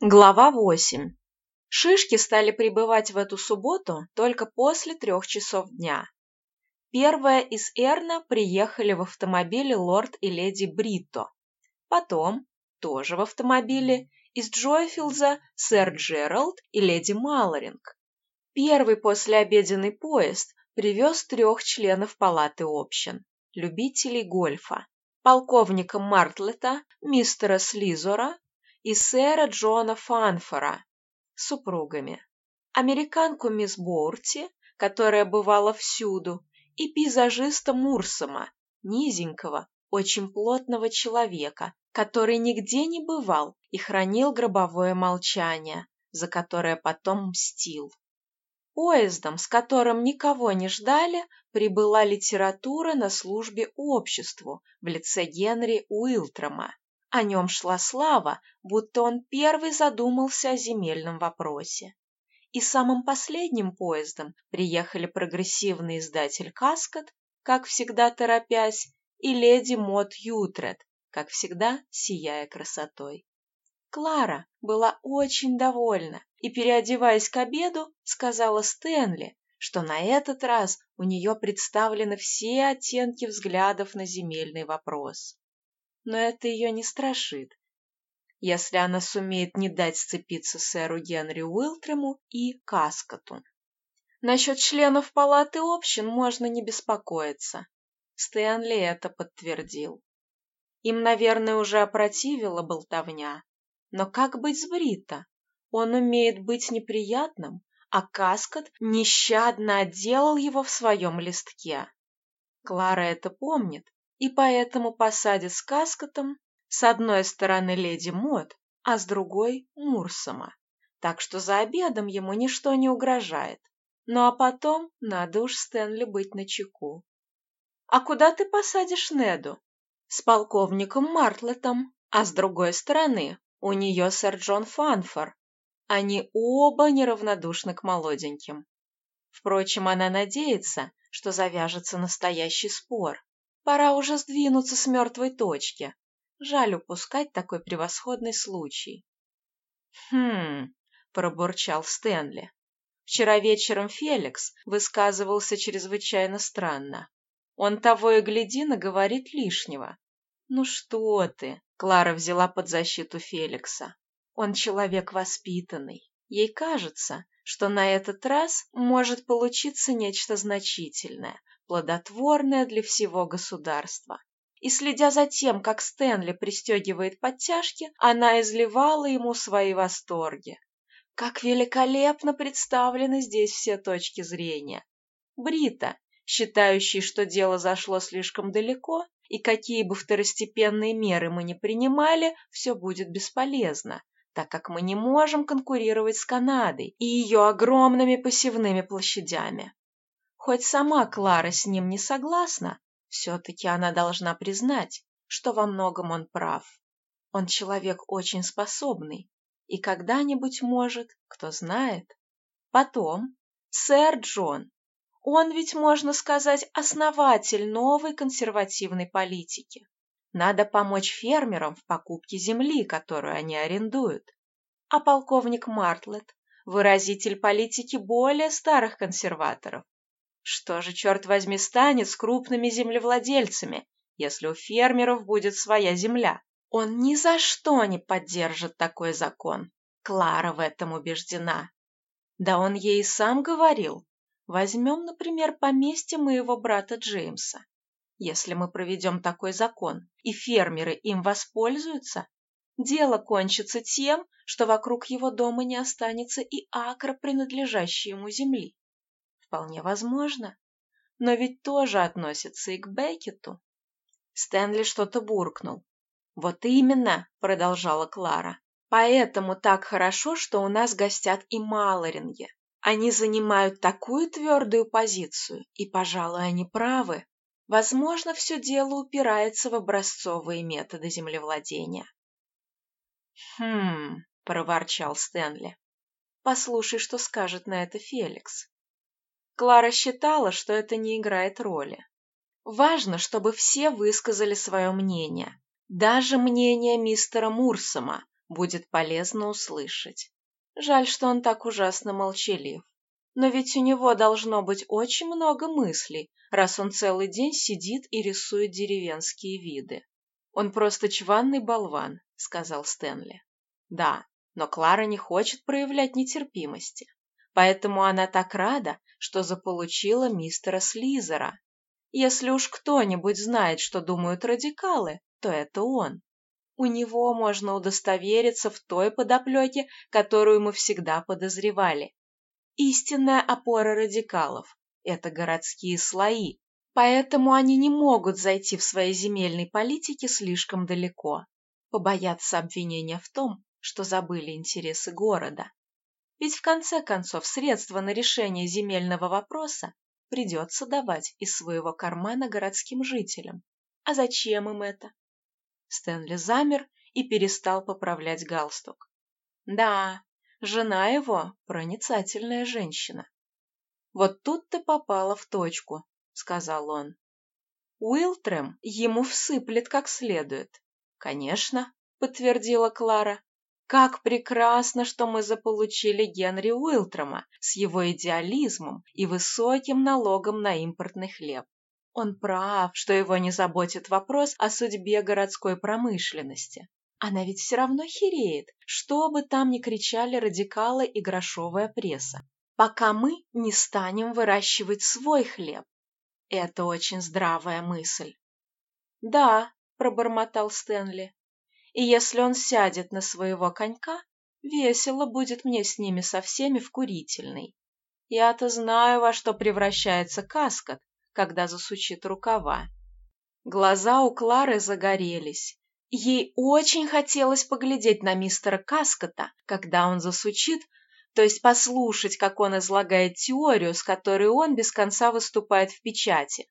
Глава 8. Шишки стали прибывать в эту субботу только после трех часов дня. Первая из Эрна приехали в автомобиле лорд и леди Бритто. Потом, тоже в автомобиле, из Джойфилза сэр Джеральд и леди Малоринг. Первый послеобеденный поезд привез трех членов палаты общин, любителей гольфа, полковника Мартлета, мистера Слизора и сэра Джона Фанфора супругами, американку мисс Боурти, которая бывала всюду, и пейзажиста Мурсома, низенького, очень плотного человека, который нигде не бывал и хранил гробовое молчание, за которое потом мстил. Поездом, с которым никого не ждали, прибыла литература на службе обществу в лице Генри Уилтрома. О нем шла слава, будто он первый задумался о земельном вопросе. И самым последним поездом приехали прогрессивный издатель Каскот, как всегда торопясь, и леди Мот Ютред, как всегда сияя красотой. Клара была очень довольна и, переодеваясь к обеду, сказала Стэнли, что на этот раз у нее представлены все оттенки взглядов на земельный вопрос но это ее не страшит, если она сумеет не дать сцепиться сэру Генри Уилтрему и Каскоту. Насчет членов палаты общин можно не беспокоиться. Стэнли это подтвердил. Им, наверное, уже опротивила болтовня. Но как быть с Брита? Он умеет быть неприятным, а Каскот нещадно отделал его в своем листке. Клара это помнит и поэтому посадит с Каскотом с одной стороны леди Мод, а с другой Мурсома. Так что за обедом ему ничто не угрожает. Ну а потом надо уж Стэнли быть начеку. «А куда ты посадишь Неду?» «С полковником Мартлетом, а с другой стороны у нее сэр Джон Фанфор. Они оба неравнодушны к молоденьким. Впрочем, она надеется, что завяжется настоящий спор, Пора уже сдвинуться с мертвой точки. Жаль упускать такой превосходный случай. «Хм...» — пробурчал Стэнли. Вчера вечером Феликс высказывался чрезвычайно странно. Он того и гляди наговорит лишнего. «Ну что ты?» — Клара взяла под защиту Феликса. «Он человек воспитанный. Ей кажется, что на этот раз может получиться нечто значительное, плодотворное для всего государства. И следя за тем, как Стэнли пристегивает подтяжки, она изливала ему свои восторги. Как великолепно представлены здесь все точки зрения. Брита, считающий, что дело зашло слишком далеко, и какие бы второстепенные меры мы ни принимали, все будет бесполезно, так как мы не можем конкурировать с Канадой и ее огромными посевными площадями. Хоть сама Клара с ним не согласна, все-таки она должна признать, что во многом он прав. Он человек очень способный, и когда-нибудь может, кто знает. Потом, сэр Джон, он ведь, можно сказать, основатель новой консервативной политики. Надо помочь фермерам в покупке земли, которую они арендуют. А полковник Мартлет – выразитель политики более старых консерваторов, что же, черт возьми, станет с крупными землевладельцами, если у фермеров будет своя земля? Он ни за что не поддержит такой закон. Клара в этом убеждена. Да он ей и сам говорил. Возьмем, например, поместье моего брата Джеймса. Если мы проведем такой закон, и фермеры им воспользуются, дело кончится тем, что вокруг его дома не останется и акра, принадлежащей ему земли. Вполне возможно. Но ведь тоже относится и к Беккету. Стэнли что-то буркнул. «Вот именно», — продолжала Клара. «Поэтому так хорошо, что у нас гостят и Малоринги. Они занимают такую твердую позицию, и, пожалуй, они правы. Возможно, все дело упирается в образцовые методы землевладения». «Хм...» — проворчал Стэнли. «Послушай, что скажет на это Феликс. Клара считала, что это не играет роли. Важно, чтобы все высказали свое мнение, даже мнение мистера Мурсома, будет полезно услышать. Жаль, что он так ужасно молчалив. Но ведь у него должно быть очень много мыслей, раз он целый день сидит и рисует деревенские виды. Он просто чванный болван, сказал Стэнли. Да, но Клара не хочет проявлять нетерпимости. Поэтому она так рада, что заполучила мистера Слизера. Если уж кто-нибудь знает, что думают радикалы, то это он. У него можно удостовериться в той подоплеке, которую мы всегда подозревали. Истинная опора радикалов – это городские слои, поэтому они не могут зайти в своей земельной политике слишком далеко, побояться обвинения в том, что забыли интересы города. Ведь в конце концов средства на решение земельного вопроса придется давать из своего кармана городским жителям. А зачем им это? Стэнли замер и перестал поправлять галстук. Да, жена его проницательная женщина. Вот тут ты попала в точку, сказал он. Уилтрем ему всыплет как следует. Конечно, подтвердила Клара. Как прекрасно, что мы заполучили Генри Уилтрома с его идеализмом и высоким налогом на импортный хлеб. Он прав, что его не заботит вопрос о судьбе городской промышленности. Она ведь все равно хереет, что бы там ни кричали радикалы и грошовая пресса, пока мы не станем выращивать свой хлеб. Это очень здравая мысль. «Да», — пробормотал Стэнли, и если он сядет на своего конька, весело будет мне с ними со всеми в курительной. Я-то знаю, во что превращается каскад, когда засучит рукава. Глаза у Клары загорелись. Ей очень хотелось поглядеть на мистера Каскота, когда он засучит, то есть послушать, как он излагает теорию, с которой он без конца выступает в печати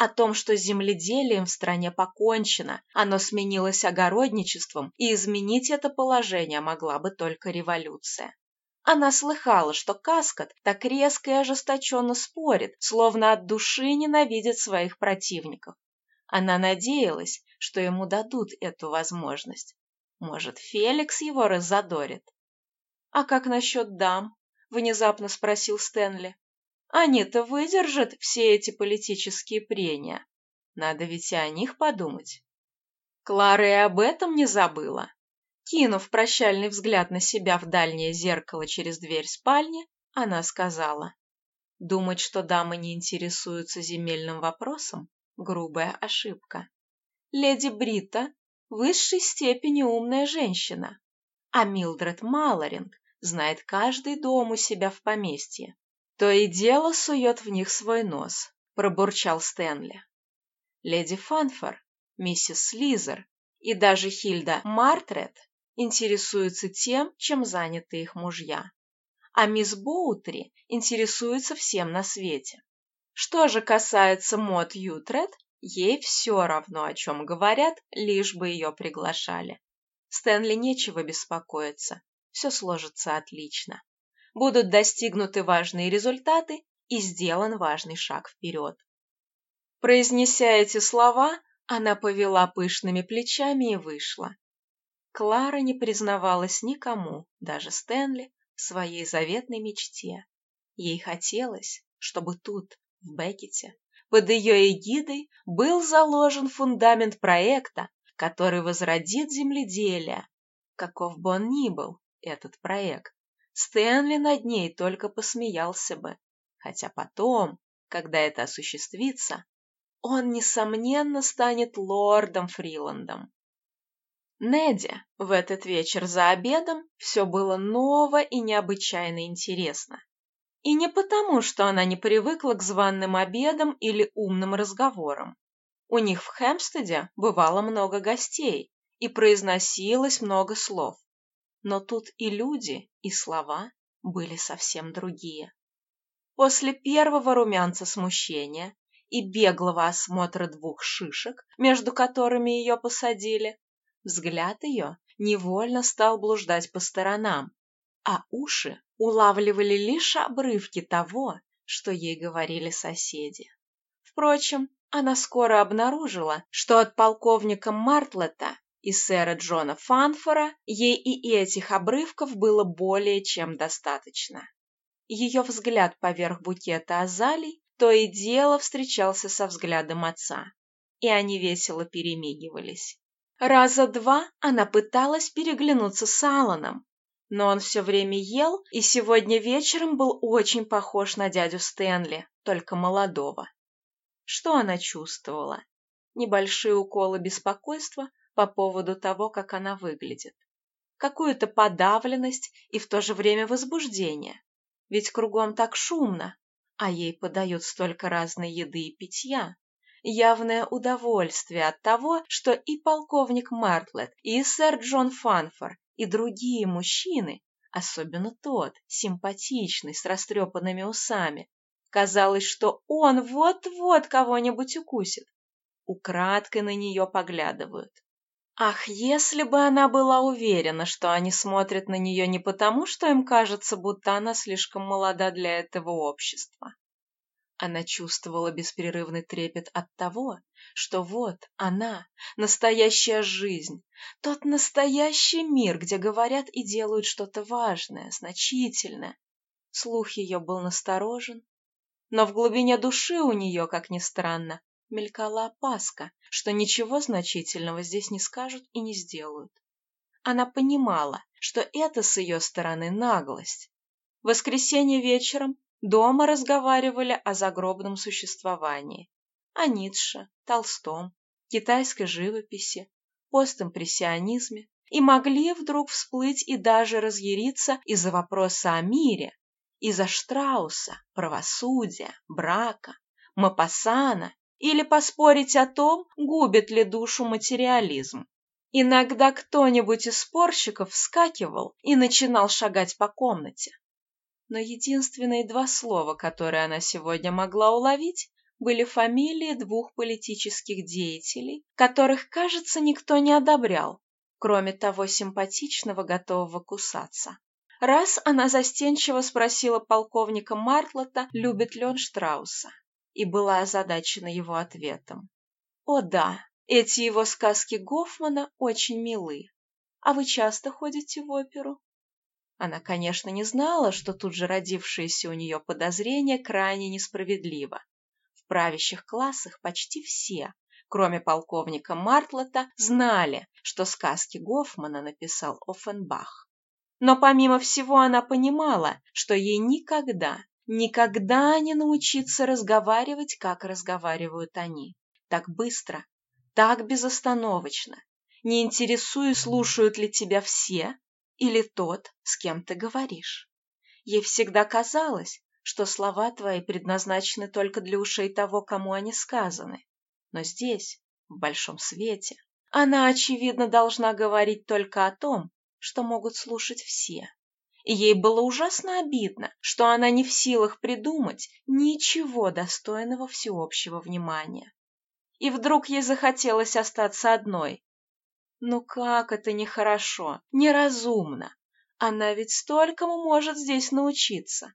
о том, что земледелием в стране покончено, оно сменилось огородничеством, и изменить это положение могла бы только революция. Она слыхала, что Каскад так резко и ожесточенно спорит, словно от души ненавидит своих противников. Она надеялась, что ему дадут эту возможность. Может, Феликс его раззадорит? «А как насчет дам?» — внезапно спросил Стэнли. Они-то выдержат все эти политические прения. Надо ведь и о них подумать. Клара и об этом не забыла. Кинув прощальный взгляд на себя в дальнее зеркало через дверь спальни, она сказала. Думать, что дамы не интересуются земельным вопросом – грубая ошибка. Леди Брита – высшей степени умная женщина, а Милдред Малоринг знает каждый дом у себя в поместье. «То и дело сует в них свой нос», — пробурчал Стэнли. Леди Фанфор, миссис Слизер и даже Хильда Мартрет интересуются тем, чем заняты их мужья. А мисс Боутри интересуется всем на свете. Что же касается Мот Ютред, ей все равно, о чем говорят, лишь бы ее приглашали. Стэнли нечего беспокоиться, все сложится отлично будут достигнуты важные результаты и сделан важный шаг вперед. Произнеся эти слова, она повела пышными плечами и вышла. Клара не признавалась никому, даже Стэнли, в своей заветной мечте. Ей хотелось, чтобы тут, в Беккете, под ее эгидой был заложен фундамент проекта, который возродит земледелие, каков бы он ни был, этот проект. Стэнли над ней только посмеялся бы, хотя потом, когда это осуществится, он, несомненно, станет лордом Фриландом. Неди в этот вечер за обедом все было ново и необычайно интересно. И не потому, что она не привыкла к званным обедам или умным разговорам. У них в Хэмпстеде бывало много гостей, и произносилось много слов. Но тут и люди, и слова были совсем другие. После первого румянца смущения и беглого осмотра двух шишек, между которыми ее посадили, взгляд ее невольно стал блуждать по сторонам, а уши улавливали лишь обрывки того, что ей говорили соседи. Впрочем, она скоро обнаружила, что от полковника Мартлета и сэра Джона Фанфора, ей и этих обрывков было более чем достаточно. Ее взгляд поверх букета азалий то и дело встречался со взглядом отца, и они весело перемигивались. Раза два она пыталась переглянуться с Алланом, но он все время ел и сегодня вечером был очень похож на дядю Стэнли, только молодого. Что она чувствовала? Небольшие уколы беспокойства по поводу того, как она выглядит. Какую-то подавленность и в то же время возбуждение. Ведь кругом так шумно, а ей подают столько разной еды и питья явное удовольствие от того, что и полковник Мартлет, и сэр Джон Фанфор, и другие мужчины, особенно тот, симпатичный, с растрепанными усами, казалось, что он вот-вот кого-нибудь укусит, украдкой на нее поглядывают. Ах, если бы она была уверена, что они смотрят на нее не потому, что им кажется, будто она слишком молода для этого общества, она чувствовала беспрерывный трепет от того, что вот она, настоящая жизнь, тот настоящий мир, где говорят и делают что-то важное, значительное. Слух ее был насторожен, но в глубине души у нее, как ни странно, мелькала опаска, что ничего значительного здесь не скажут и не сделают. Она понимала, что это с ее стороны наглость. В воскресенье вечером Дома разговаривали о загробном существовании, о Ницше, Толстом, китайской живописи, постимпрессионизме и могли вдруг всплыть и даже разъяриться из-за вопроса о мире, из-за Штрауса, правосудия, брака, Мапассана или поспорить о том, губит ли душу материализм. Иногда кто-нибудь из спорщиков вскакивал и начинал шагать по комнате но единственные два слова, которые она сегодня могла уловить, были фамилии двух политических деятелей, которых, кажется, никто не одобрял, кроме того симпатичного, готового кусаться. Раз она застенчиво спросила полковника Мартлота, любит ли он Штрауса, и была озадачена его ответом. «О да, эти его сказки Гофмана очень милы. А вы часто ходите в оперу?» Она, конечно, не знала, что тут же родившееся у нее подозрение крайне несправедливо. В правящих классах почти все, кроме полковника Мартлета, знали, что сказки Гофмана написал Оффенбах. Но помимо всего она понимала, что ей никогда, никогда не научиться разговаривать, как разговаривают они. Так быстро, так безостановочно, не интересуясь, слушают ли тебя все, или тот, с кем ты говоришь. Ей всегда казалось, что слова твои предназначены только для ушей того, кому они сказаны. Но здесь, в большом свете, она, очевидно, должна говорить только о том, что могут слушать все. И ей было ужасно обидно, что она не в силах придумать ничего достойного всеобщего внимания. И вдруг ей захотелось остаться одной, ну как это нехорошо, неразумно? Она ведь столькому может здесь научиться.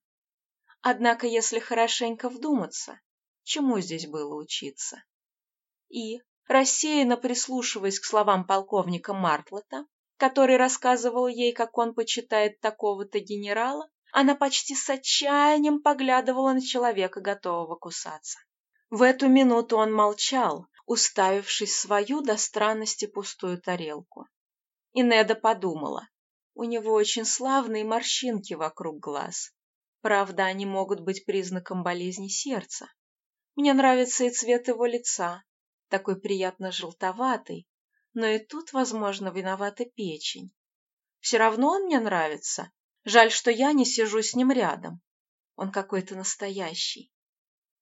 Однако, если хорошенько вдуматься, чему здесь было учиться? И, рассеянно прислушиваясь к словам полковника Мартлета, который рассказывал ей, как он почитает такого-то генерала, она почти с отчаянием поглядывала на человека, готового кусаться. В эту минуту он молчал, уставившись свою до странности пустую тарелку. И Неда подумала, у него очень славные морщинки вокруг глаз. Правда, они могут быть признаком болезни сердца. Мне нравится и цвет его лица, такой приятно желтоватый, но и тут, возможно, виновата печень. Все равно он мне нравится. Жаль, что я не сижу с ним рядом. Он какой-то настоящий.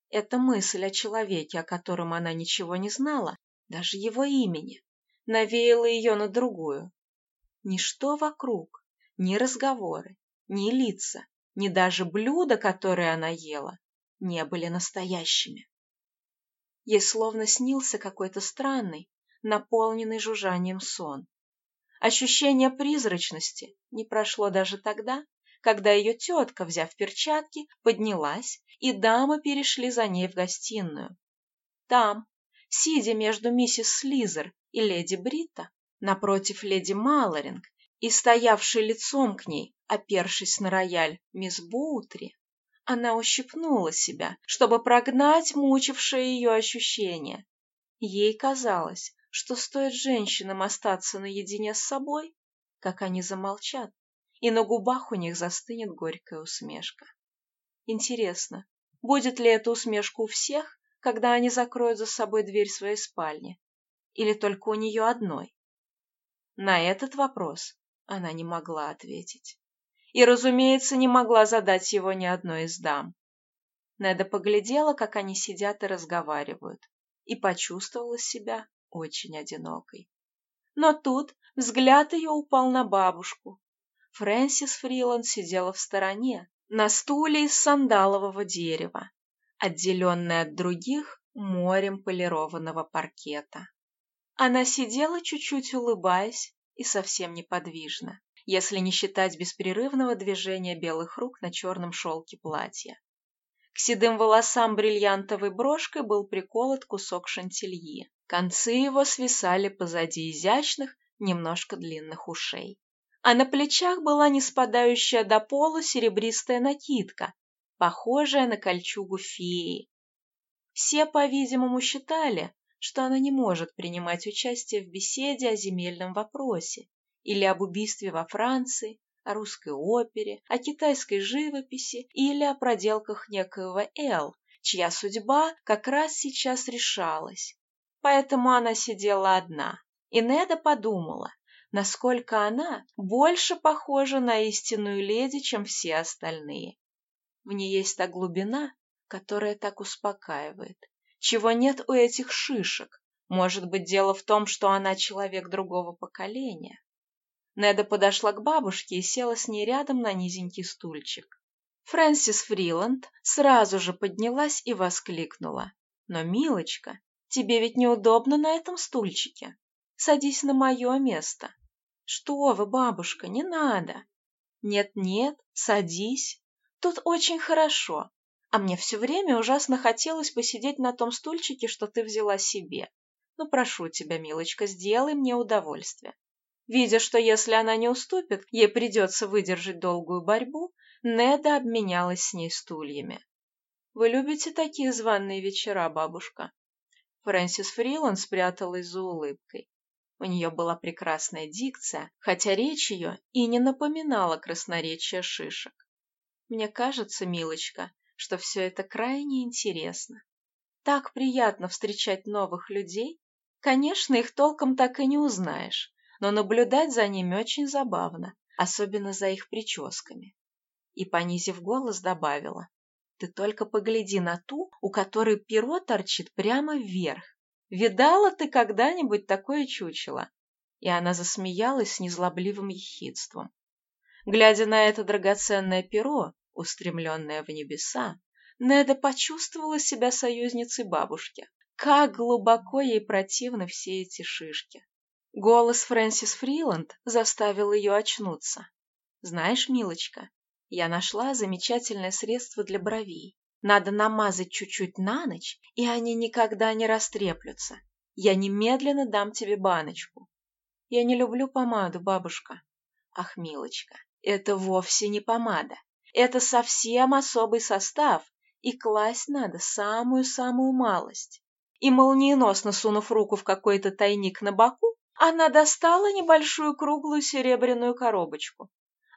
Эта мысль о человеке, о котором она ничего не знала, даже его имени, навеяла ее на другую. Ничто вокруг, ни разговоры, ни лица, ни даже блюда, которые она ела, не были настоящими. Ей словно снился какой-то странный, наполненный жужжанием сон. Ощущение призрачности не прошло даже тогда, когда ее тетка, взяв перчатки, поднялась, и дамы перешли за ней в гостиную. Там, сидя между миссис Слизер и леди Брита, Напротив леди Малоринг и стоявший лицом к ней, опершись на рояль, мисс Боутри, она ущипнула себя, чтобы прогнать мучившее ее ощущение. Ей казалось, что стоит женщинам остаться наедине с собой, как они замолчат, и на губах у них застынет горькая усмешка. Интересно, будет ли эта усмешка у всех, когда они закроют за собой дверь своей спальни, или только у нее одной? На этот вопрос она не могла ответить. И, разумеется, не могла задать его ни одной из дам. Неда поглядела, как они сидят и разговаривают, и почувствовала себя очень одинокой. Но тут взгляд ее упал на бабушку. Фрэнсис Фриланд сидела в стороне, на стуле из сандалового дерева, отделенная от других морем полированного паркета. Она сидела, чуть-чуть улыбаясь, и совсем неподвижно, если не считать беспрерывного движения белых рук на черном шелке платья. К седым волосам бриллиантовой брошкой был приколот кусок шантильи. Концы его свисали позади изящных, немножко длинных ушей. А на плечах была не спадающая до пола серебристая накидка, похожая на кольчугу феи. Все, по-видимому, считали, что она не может принимать участие в беседе о земельном вопросе или об убийстве во Франции, о русской опере, о китайской живописи или о проделках некоего Эл, чья судьба как раз сейчас решалась, Поэтому она сидела одна, и Неда подумала, насколько она больше похожа на истинную леди, чем все остальные. В ней есть та глубина, которая так успокаивает, чего нет у этих шишек. Может быть, дело в том, что она человек другого поколения. Неда подошла к бабушке и села с ней рядом на низенький стульчик. Фрэнсис Фриланд сразу же поднялась и воскликнула. «Но, милочка, Тебе ведь неудобно на этом стульчике. Садись на мое место. Что вы, бабушка, не надо. Нет-нет, садись. Тут очень хорошо. А мне все время ужасно хотелось посидеть на том стульчике, что ты взяла себе. Ну, прошу тебя, милочка, сделай мне удовольствие. Видя, что если она не уступит, ей придется выдержать долгую борьбу, Неда обменялась с ней стульями. «Вы любите такие званые вечера, бабушка?» Фрэнсис Фриланд спряталась за улыбкой. У нее была прекрасная дикция, хотя речь ее и не напоминала красноречие шишек. Мне кажется, милочка, что все это крайне интересно. Так приятно встречать новых людей. Конечно, их толком так и не узнаешь, но наблюдать за ними очень забавно, особенно за их прическами. И, понизив голос, добавила. Ты только погляди на ту, у которой перо торчит прямо вверх. Видала ты когда-нибудь такое чучело?» И она засмеялась с незлобливым ехидством. Глядя на это драгоценное перо, устремленное в небеса, Неда почувствовала себя союзницей бабушки. Как глубоко ей противны все эти шишки. Голос Фрэнсис Фриланд заставил ее очнуться. «Знаешь, милочка, я нашла замечательное средство для бровей. Надо намазать чуть-чуть на ночь, и они никогда не растреплются. Я немедленно дам тебе баночку. Я не люблю помаду, бабушка. Ах, милочка, это вовсе не помада. Это совсем особый состав, и класть надо самую-самую малость. И молниеносно сунув руку в какой-то тайник на боку, она достала небольшую круглую серебряную коробочку.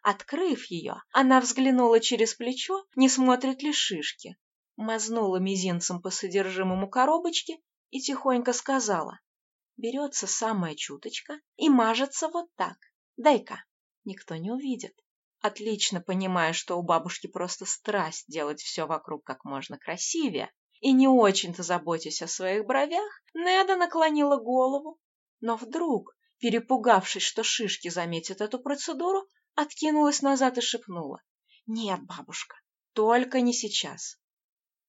Открыв ее, она взглянула через плечо, не смотрит ли шишки, мазнула мизинцем по содержимому коробочки и тихонько сказала. Берется самая чуточка и мажется вот так. Дай-ка. Никто не увидит. Отлично понимая, что у бабушки просто страсть делать все вокруг как можно красивее, и не очень-то заботясь о своих бровях, Неда наклонила голову. Но вдруг, перепугавшись, что шишки заметят эту процедуру, откинулась назад и шепнула. «Нет, бабушка, только не сейчас».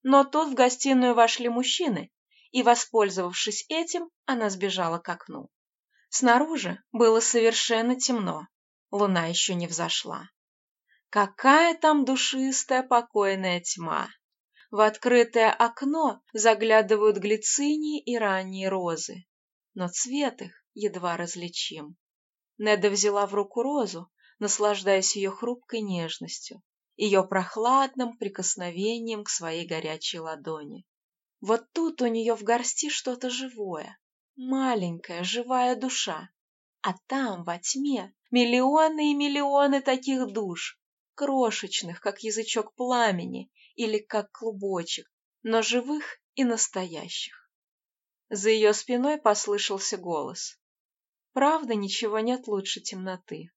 Но тут в гостиную вошли мужчины, и, воспользовавшись этим, она сбежала к окну. Снаружи было совершенно темно, луна еще не взошла. Какая там душистая покойная тьма! В открытое окно заглядывают глицинии и ранние розы, но цвет их едва различим. Неда взяла в руку розу, наслаждаясь ее хрупкой нежностью, ее прохладным прикосновением к своей горячей ладони. Вот тут у нее в горсти что-то живое, маленькая живая душа, а там, во тьме, миллионы и миллионы таких душ, крошечных, как язычок пламени или как клубочек, но живых и настоящих. За ее спиной послышался голос. Правда, ничего нет лучше темноты.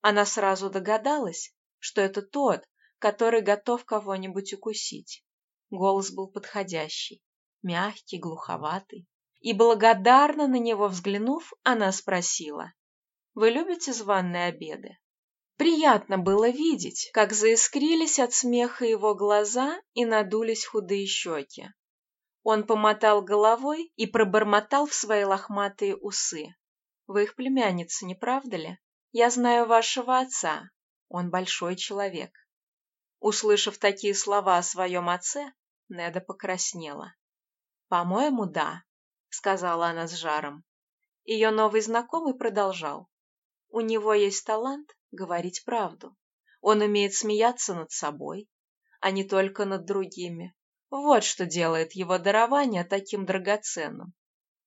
Она сразу догадалась, что это тот, который готов кого-нибудь укусить. Голос был подходящий, мягкий, глуховатый. И благодарно на него взглянув, она спросила, «Вы любите званные обеды?» Приятно было видеть, как заискрились от смеха его глаза и надулись худые щеки. Он помотал головой и пробормотал в свои лохматые усы. «Вы их племянница, не правда ли? Я знаю вашего отца. Он большой человек». Услышав такие слова о своем отце, Неда покраснела. «По-моему, да», — сказала она с жаром. Ее новый знакомый продолжал. «У него есть талант говорить правду. Он умеет смеяться над собой, а не только над другими. Вот что делает его дарование таким драгоценным.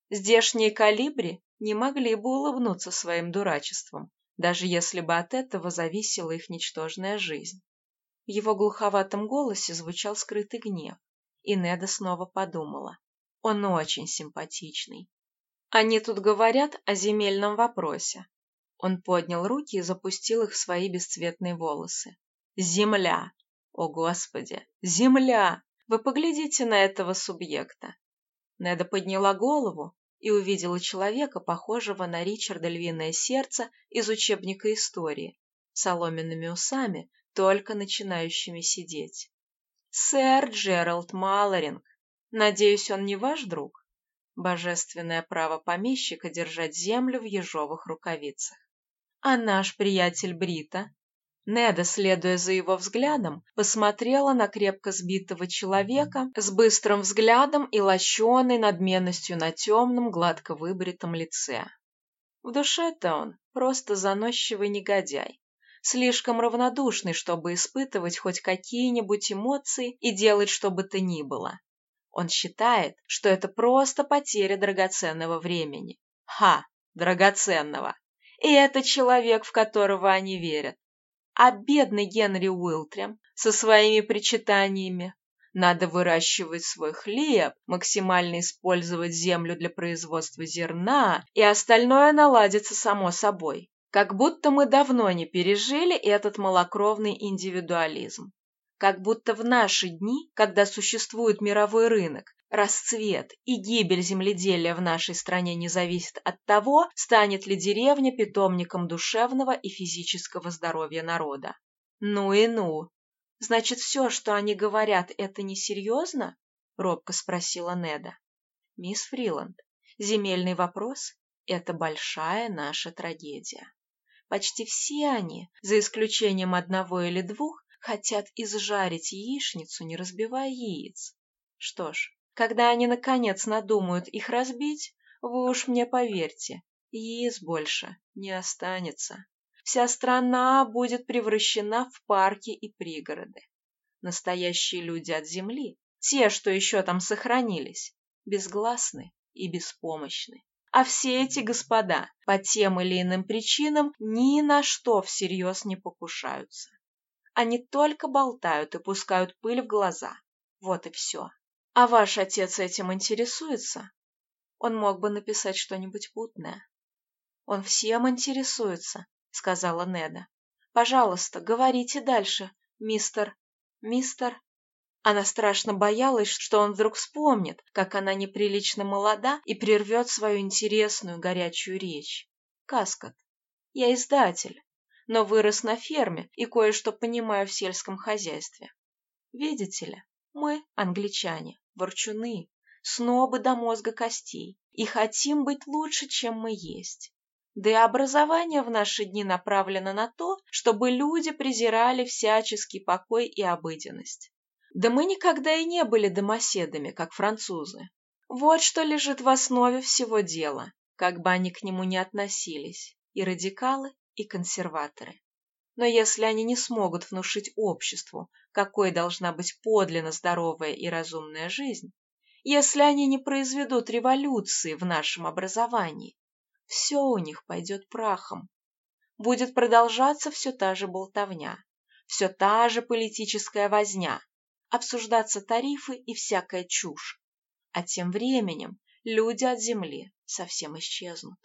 Здешние калибри не могли бы улыбнуться своим дурачеством, даже если бы от этого зависела их ничтожная жизнь. В его глуховатом голосе звучал скрытый гнев, и Неда снова подумала. Он очень симпатичный. Они тут говорят о земельном вопросе, он поднял руки и запустил их в свои бесцветные волосы. «Земля! О, Господи! Земля! Вы поглядите на этого субъекта!» Неда подняла голову и увидела человека, похожего на Ричарда Львиное Сердце из учебника истории, соломенными усами, только начинающими сидеть. «Сэр Джеральд Маллоринг! Надеюсь, он не ваш друг?» Божественное право помещика держать землю в ежовых рукавицах. А наш приятель Брита? Неда, следуя за его взглядом, посмотрела на крепко сбитого человека с быстрым взглядом и лощеной надменностью на темном, гладко выбритом лице. В душе-то он просто заносчивый негодяй, слишком равнодушный, чтобы испытывать хоть какие-нибудь эмоции и делать что бы то ни было. Он считает, что это просто потеря драгоценного времени. Ха, драгоценного! И это человек, в которого они верят. А бедный Генри Уилтрем со своими причитаниями. Надо выращивать свой хлеб, максимально использовать землю для производства зерна, и остальное наладится само собой. Как будто мы давно не пережили этот малокровный индивидуализм. Как будто в наши дни, когда существует мировой рынок, Расцвет и гибель земледелия в нашей стране не зависит от того, станет ли деревня питомником душевного и физического здоровья народа. Ну и ну. Значит, все, что они говорят, это несерьезно? Робко спросила Неда. Мисс Фриланд, земельный вопрос – это большая наша трагедия. Почти все они, за исключением одного или двух, хотят изжарить яичницу, не разбивая яиц. Что ж, когда они, наконец, надумают их разбить, вы уж мне поверьте, яиц больше не останется. Вся страна будет превращена в парки и пригороды. Настоящие люди от земли, те, что еще там сохранились, безгласны и беспомощны. А все эти господа по тем или иным причинам ни на что всерьез не покушаются. Они только болтают и пускают пыль в глаза. Вот и все. А ваш отец этим интересуется? Он мог бы написать что-нибудь путное. Он всем интересуется, сказала Неда. Пожалуйста, говорите дальше, мистер... Мистер... Она страшно боялась, что он вдруг вспомнит, как она неприлично молода и прервет свою интересную горячую речь. Каскот. Я издатель, но вырос на ферме и кое-что понимаю в сельском хозяйстве. Видите ли, мы, англичане, ворчуны, снобы до мозга костей, и хотим быть лучше, чем мы есть. Да и образование в наши дни направлено на то, чтобы люди презирали всяческий покой и обыденность. Да мы никогда и не были домоседами, как французы. Вот что лежит в основе всего дела. как бы они к нему ни относились, и радикалы, и консерваторы. Но если они не смогут внушить обществу, какой должна быть подлинно здоровая и разумная жизнь, если они не произведут революции в нашем образовании, все у них пойдет прахом. Будет продолжаться все та же болтовня, все та же политическая возня, обсуждаться тарифы и всякая чушь. А тем временем люди от земли совсем исчезнут.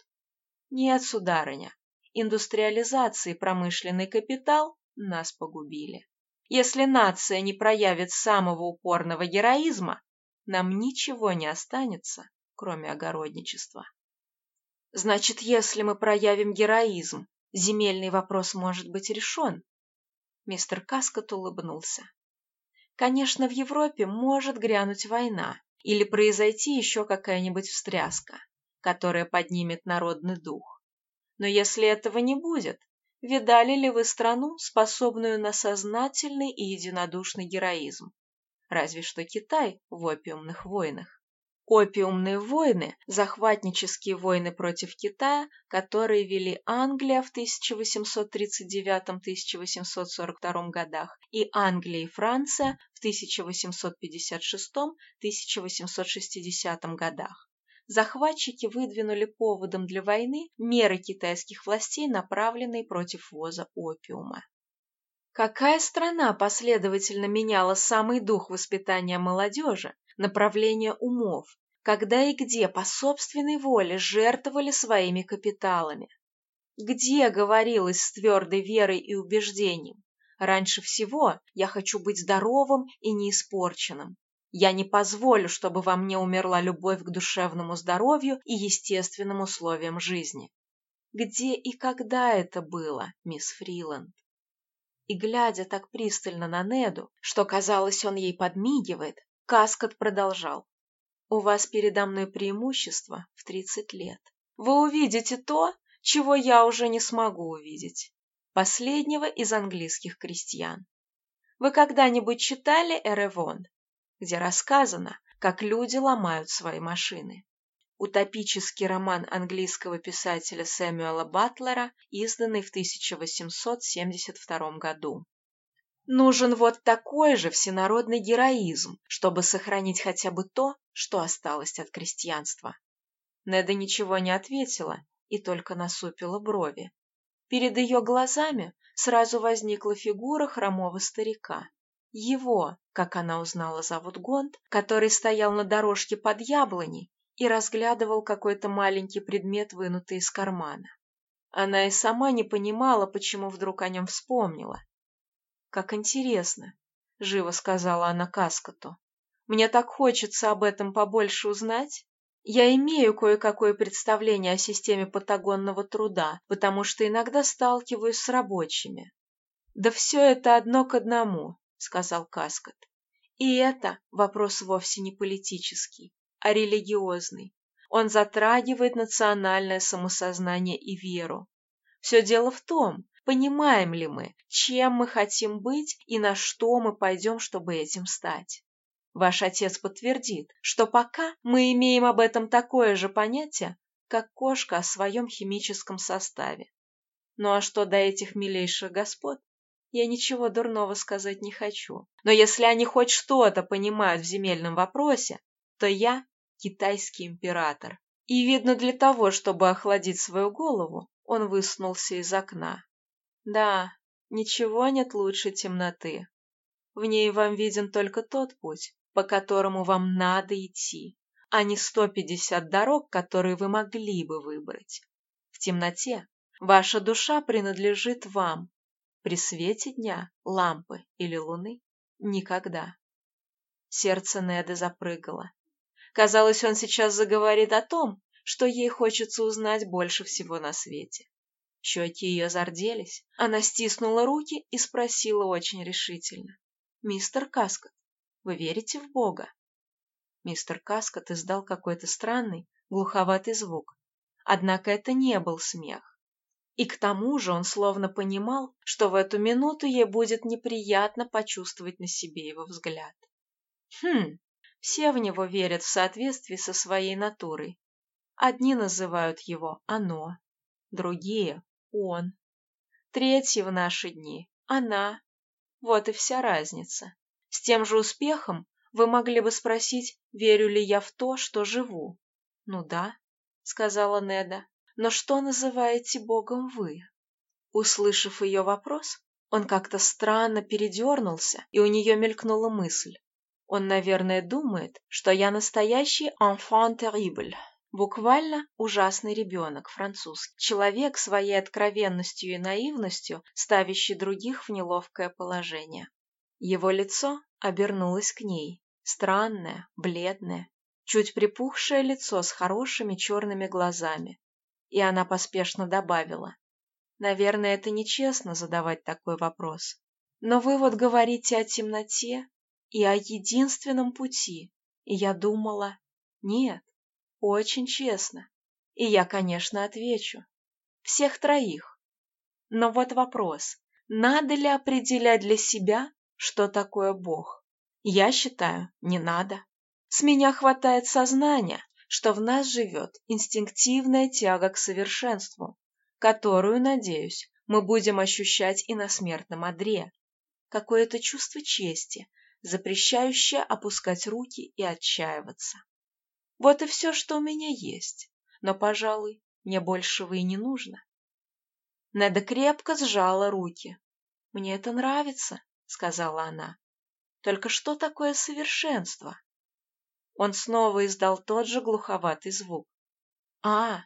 Нет, сударыня, индустриализация и промышленный капитал нас погубили. Если нация не проявит самого упорного героизма, нам ничего не останется, кроме огородничества. Значит, если мы проявим героизм, земельный вопрос может быть решен. Мистер Каскот улыбнулся. Конечно, в Европе может грянуть война или произойти еще какая-нибудь встряска, которая поднимет народный дух. Но если этого не будет, видали ли вы страну, способную на сознательный и единодушный героизм? Разве что Китай в опиумных войнах. Опиумные войны, захватнические войны против Китая, которые вели Англия в 1839-1842 годах и Англия и Франция в 1856-1860 годах. Захватчики выдвинули поводом для войны меры китайских властей, направленные против ввоза опиума. Какая страна последовательно меняла самый дух воспитания молодежи, направление умов, когда и где по собственной воле жертвовали своими капиталами. Где говорилось с твердой верой и убеждением? Раньше всего я хочу быть здоровым и неиспорченным. Я не позволю, чтобы во мне умерла любовь к душевному здоровью и естественным условиям жизни. Где и когда это было, мисс Фриланд? И глядя так пристально на Неду, что казалось, он ей подмигивает, Каскот продолжал. «У вас передо мной преимущество в тридцать лет. Вы увидите то, чего я уже не смогу увидеть. Последнего из английских крестьян. Вы когда-нибудь читали «Эревон», где рассказано, как люди ломают свои машины? Утопический роман английского писателя Сэмюэла Батлера, изданный в 1872 году. Нужен вот такой же всенародный героизм, чтобы сохранить хотя бы то, что осталось от крестьянства. Неда ничего не ответила и только насупила брови. Перед ее глазами сразу возникла фигура хромого старика. Его, как она узнала, зовут Гонд, который стоял на дорожке под яблоней и разглядывал какой-то маленький предмет, вынутый из кармана. Она и сама не понимала, почему вдруг о нем вспомнила. «Как интересно», — живо сказала она Каскоту. «Мне так хочется об этом побольше узнать. Я имею кое-какое представление о системе патагонного труда, потому что иногда сталкиваюсь с рабочими». «Да все это одно к одному», — сказал Каскот. «И это вопрос вовсе не политический, а религиозный. Он затрагивает национальное самосознание и веру. Все дело в том, Понимаем ли мы, чем мы хотим быть и на что мы пойдем, чтобы этим стать? Ваш отец подтвердит, что пока мы имеем об этом такое же понятие, как кошка о своем химическом составе. Ну а что до этих милейших господ? Я ничего дурного сказать не хочу. Но если они хоть что-то понимают в земельном вопросе, то я китайский император. И, видно, для того, чтобы охладить свою голову, он высунулся из окна. Да, ничего нет лучше темноты. В ней вам виден только тот путь, по которому вам надо идти, а не 150 дорог, которые вы могли бы выбрать. В темноте ваша душа принадлежит вам. При свете дня, лампы или луны – никогда. Сердце Неда запрыгало. Казалось, он сейчас заговорит о том, что ей хочется узнать больше всего на свете. Щеки ее зарделись. Она стиснула руки и спросила очень решительно. «Мистер Каскот, вы верите в Бога?» Мистер Каскот издал какой-то странный, глуховатый звук. Однако это не был смех. И к тому же он словно понимал, что в эту минуту ей будет неприятно почувствовать на себе его взгляд. Хм, все в него верят в соответствии со своей натурой. Одни называют его «оно», другие — «он». Третьи в наши дни — «она». Вот и вся разница. С тем же успехом вы могли бы спросить, верю ли я в то, что живу. Ну да, сказала Неда, но что называете Богом вы? Услышав ее вопрос, он как-то странно передернулся, и у нее мелькнула мысль. Он, наверное, думает, что я настоящий enfant terrible. Буквально ужасный ребенок, французский. Человек своей откровенностью и наивностью, ставящий других в неловкое положение. Его лицо обернулось к ней. Странное, бледное, чуть припухшее лицо с хорошими черными глазами. И она поспешно добавила. Наверное, это нечестно задавать такой вопрос. Но вы вот говорите о темноте и о единственном пути. И я думала, нет, очень честно. И я, конечно, отвечу. Всех троих. Но вот вопрос, надо ли определять для себя, что такое Бог? Я считаю, не надо. С меня хватает сознания, что в нас живет инстинктивная тяга к совершенству, которую, надеюсь, мы будем ощущать и на смертном одре. Какое-то чувство чести, запрещающее опускать руки и отчаиваться. Вот и все, что у меня есть, но, пожалуй, мне большего и не нужно. Неда крепко сжала руки. «Мне это нравится», — сказала она. «Только что такое совершенство?» Он снова издал тот же глуховатый звук. «А,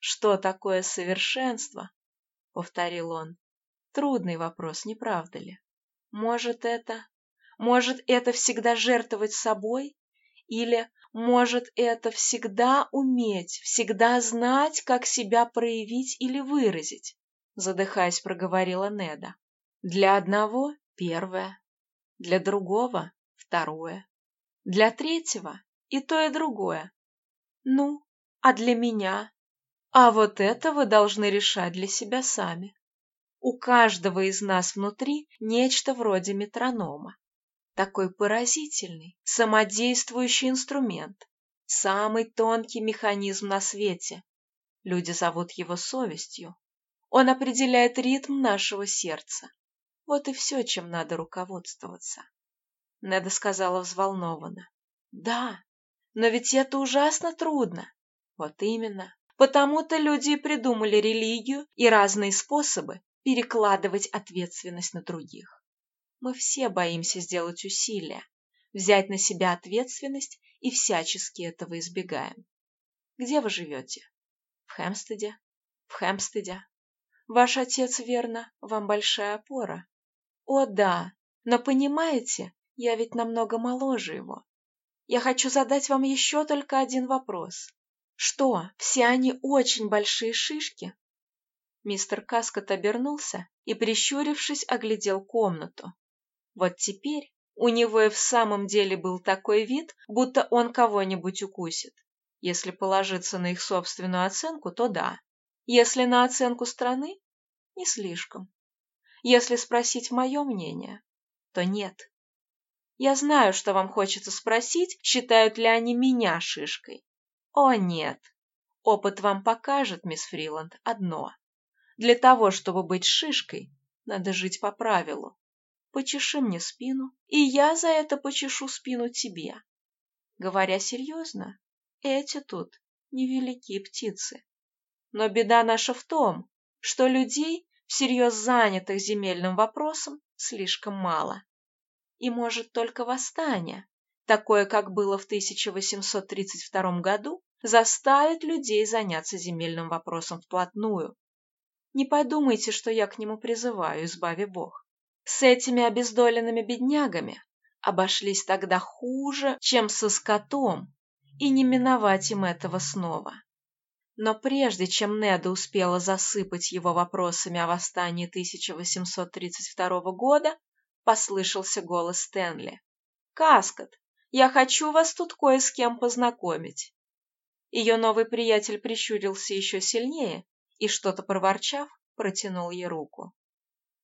что такое совершенство?» — повторил он. Трудный вопрос, не правда ли? Может, это... Может, это всегда жертвовать собой? Или, может, это всегда уметь, всегда знать, как себя проявить или выразить? Задыхаясь, проговорила Неда. Для одного — первое, для другого — второе, для третьего — и то, и другое. Ну, а для меня а вот это вы должны решать для себя сами. У каждого из нас внутри нечто вроде метронома. Такой поразительный, самодействующий инструмент. Самый тонкий механизм на свете. Люди зовут его совестью. Он определяет ритм нашего сердца. Вот и все, чем надо руководствоваться. Неда сказала взволнованно. Да, но ведь это ужасно трудно. Вот именно. Потому-то люди и придумали религию и разные способы перекладывать ответственность на других. Мы все боимся сделать усилия, взять на себя ответственность и всячески этого избегаем. Где вы живете? В Хэмстеде? В Хэмстеде. Ваш отец, верно, вам большая опора? О, да, но понимаете, я ведь намного моложе его. Я хочу задать вам еще только один вопрос. Что, все они очень большие шишки? Мистер Каскот обернулся и, прищурившись, оглядел комнату. Вот теперь у него и в самом деле был такой вид, будто он кого-нибудь укусит. Если положиться на их собственную оценку, то да. Если на оценку страны, не слишком. Если спросить мое мнение, то нет. Я знаю, что вам хочется спросить, считают ли они меня шишкой. О, нет. Опыт вам покажет, мисс Фриланд, одно. Для того, чтобы быть шишкой, надо жить по правилу. Почеши мне спину, и я за это почешу спину тебе. Говоря серьезно, эти тут невеликие птицы. Но беда наша в том, что людей, всерьез занятых земельным вопросом, слишком мало. И может только восстание, такое, как было в 1832 году, заставит людей заняться земельным вопросом вплотную. Не подумайте, что я к нему призываю, избави Бог. С этими обездоленными беднягами обошлись тогда хуже, чем со скотом, и не миновать им этого снова. Но прежде чем Неда успела засыпать его вопросами о восстании 1832 года, послышался голос Стэнли. «Каскот, я хочу вас тут кое с кем познакомить». Ее новый приятель прищурился еще сильнее и, что-то проворчав, протянул ей руку.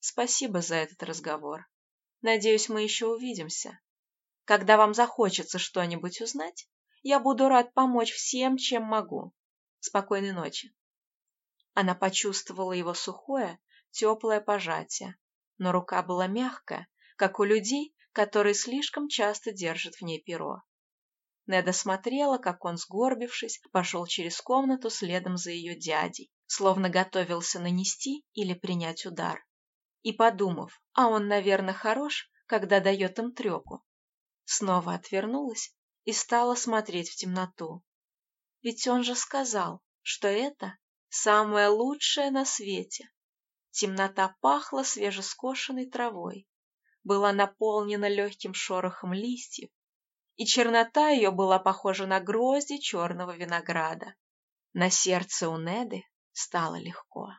«Спасибо за этот разговор. Надеюсь, мы еще увидимся. Когда вам захочется что-нибудь узнать, я буду рад помочь всем, чем могу. Спокойной ночи. Она почувствовала его сухое, теплое пожатие, но рука была мягкая, как у людей, которые слишком часто держат в ней перо. Неда смотрела, как он, сгорбившись, пошел через комнату следом за ее дядей, словно готовился нанести или принять удар. И подумав, а он, наверное, хорош, когда дает им трепу, снова отвернулась и стала смотреть в темноту. Ведь он же сказал, что это самое лучшее на свете. Темнота пахла свежескошенной травой, была наполнена легким шорохом листьев, и чернота ее была похожа на грозди черного винограда. На сердце у Неды стало легко.